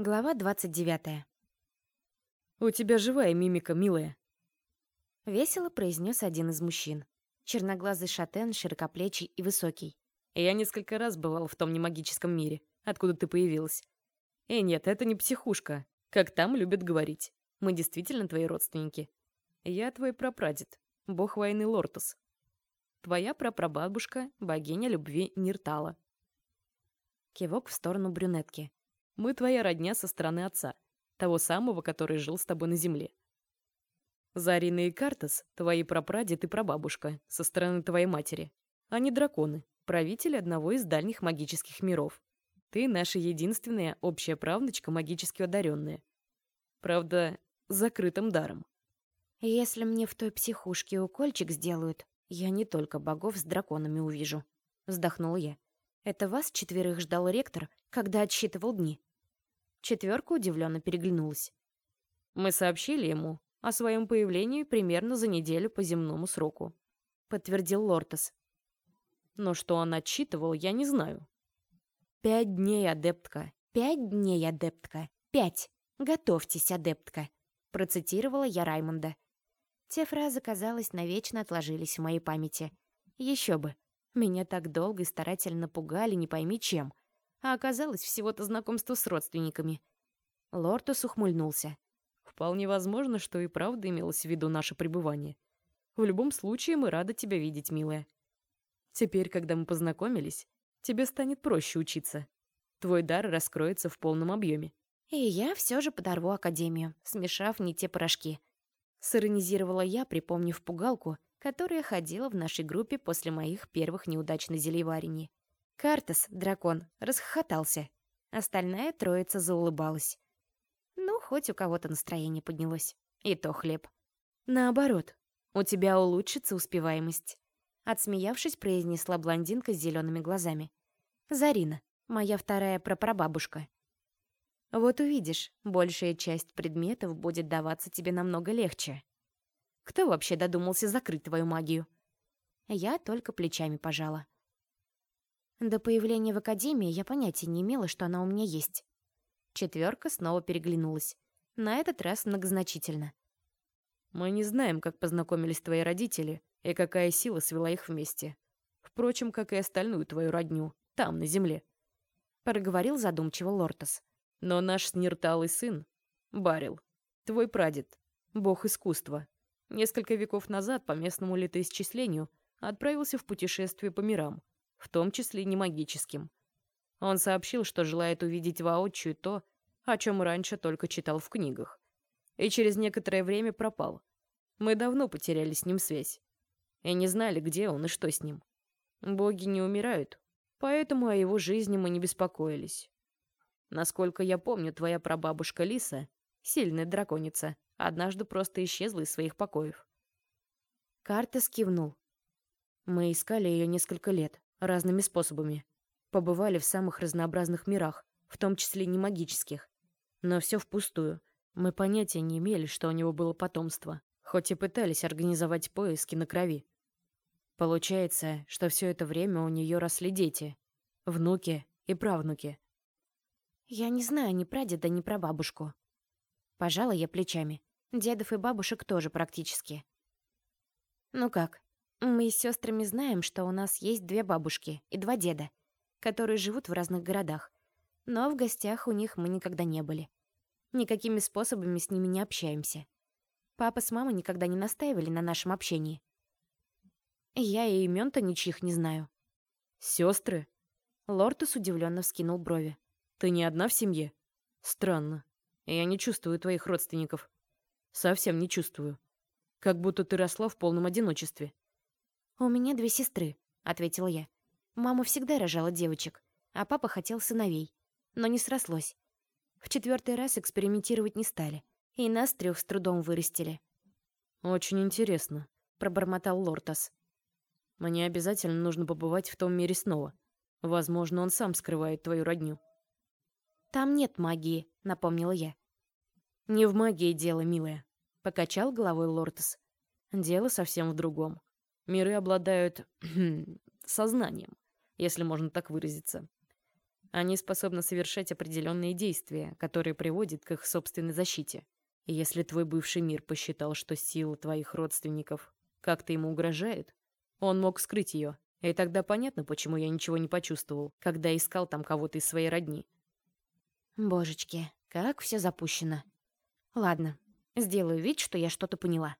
Глава 29. «У тебя живая мимика, милая», — весело произнес один из мужчин. Черноглазый шатен, широкоплечий и высокий. «Я несколько раз бывал в том немагическом мире, откуда ты появилась. И нет, это не психушка, как там любят говорить. Мы действительно твои родственники. Я твой прапрадед, бог войны Лортус. Твоя прапрабабушка — богиня любви Ниртала». Кивок в сторону брюнетки. Мы твоя родня со стороны отца, того самого, который жил с тобой на земле. Зарина и Картас — твои прапрадед и прабабушка, со стороны твоей матери. Они драконы, правители одного из дальних магических миров. Ты наша единственная общая правнучка магически одаренная. Правда, закрытым даром. Если мне в той психушке укольчик сделают, я не только богов с драконами увижу. Вздохнула я. Это вас четверых ждал ректор, когда отсчитывал дни? Четверка удивленно переглянулась. «Мы сообщили ему о своем появлении примерно за неделю по земному сроку», — подтвердил Лортес. «Но что он отчитывал, я не знаю». «Пять дней, адептка! Пять дней, адептка! Пять! Готовьтесь, адептка!» — процитировала я Раймонда. Те фразы, казалось, навечно отложились в моей памяти. Еще бы. Меня так долго и старательно пугали, не пойми чем — а оказалось всего-то знакомство с родственниками. Лортус ухмыльнулся. «Вполне возможно, что и правда имелось в виду наше пребывание. В любом случае, мы рады тебя видеть, милая. Теперь, когда мы познакомились, тебе станет проще учиться. Твой дар раскроется в полном объеме. И я все же подорву Академию, смешав не те порошки. Сиронизировала я, припомнив пугалку, которая ходила в нашей группе после моих первых неудач на зельеварении. Картас, дракон, расхохотался. Остальная троица заулыбалась. Ну, хоть у кого-то настроение поднялось. И то хлеб. Наоборот, у тебя улучшится успеваемость. Отсмеявшись, произнесла блондинка с зелеными глазами. Зарина, моя вторая прапрабабушка. Вот увидишь, большая часть предметов будет даваться тебе намного легче. Кто вообще додумался закрыть твою магию? Я только плечами пожала. До появления в академии я понятия не имела, что она у меня есть. Четверка снова переглянулась. На этот раз многозначительно. «Мы не знаем, как познакомились твои родители и какая сила свела их вместе. Впрочем, как и остальную твою родню, там, на земле», — проговорил задумчиво Лортос. «Но наш снирталый сын, Барил, твой прадед, бог искусства, несколько веков назад по местному летоисчислению отправился в путешествие по мирам, в том числе не магическим. Он сообщил, что желает увидеть воочию то, о чем раньше только читал в книгах. И через некоторое время пропал. Мы давно потеряли с ним связь. И не знали, где он и что с ним. Боги не умирают, поэтому о его жизни мы не беспокоились. Насколько я помню, твоя прабабушка Лиса, сильная драконица, однажды просто исчезла из своих покоев. Карта скивнул. Мы искали ее несколько лет разными способами. Побывали в самых разнообразных мирах, в том числе не магических. Но все впустую. Мы понятия не имели, что у него было потомство, хоть и пытались организовать поиски на крови. Получается, что все это время у нее росли дети, внуки и правнуки. Я не знаю ни прадеда, ни прабабушку. Пожала я плечами. Дедов и бабушек тоже практически. Ну как, мы с сестрами знаем, что у нас есть две бабушки и два деда, которые живут в разных городах. Но в гостях у них мы никогда не были. Никакими способами с ними не общаемся. Папа с мамой никогда не настаивали на нашем общении. Я и имен-то ничьих не знаю. Сестры? Лортус удивленно вскинул брови. Ты не одна в семье? Странно. Я не чувствую твоих родственников. Совсем не чувствую. Как будто ты росла в полном одиночестве. «У меня две сестры», — ответила я. «Мама всегда рожала девочек, а папа хотел сыновей. Но не срослось. В четвертый раз экспериментировать не стали, и нас трех с трудом вырастили». «Очень интересно», — пробормотал Лортас. «Мне обязательно нужно побывать в том мире снова. Возможно, он сам скрывает твою родню». «Там нет магии», — напомнила я. «Не в магии дело, милая», — покачал головой Лортас. «Дело совсем в другом. Миры обладают сознанием, если можно так выразиться. Они способны совершать определенные действия, которые приводят к их собственной защите. И если твой бывший мир посчитал, что сила твоих родственников как-то ему угрожает, он мог скрыть ее. И тогда понятно, почему я ничего не почувствовал, когда искал там кого-то из своей родни. Божечки, как все запущено. Ладно, сделаю вид, что я что-то поняла.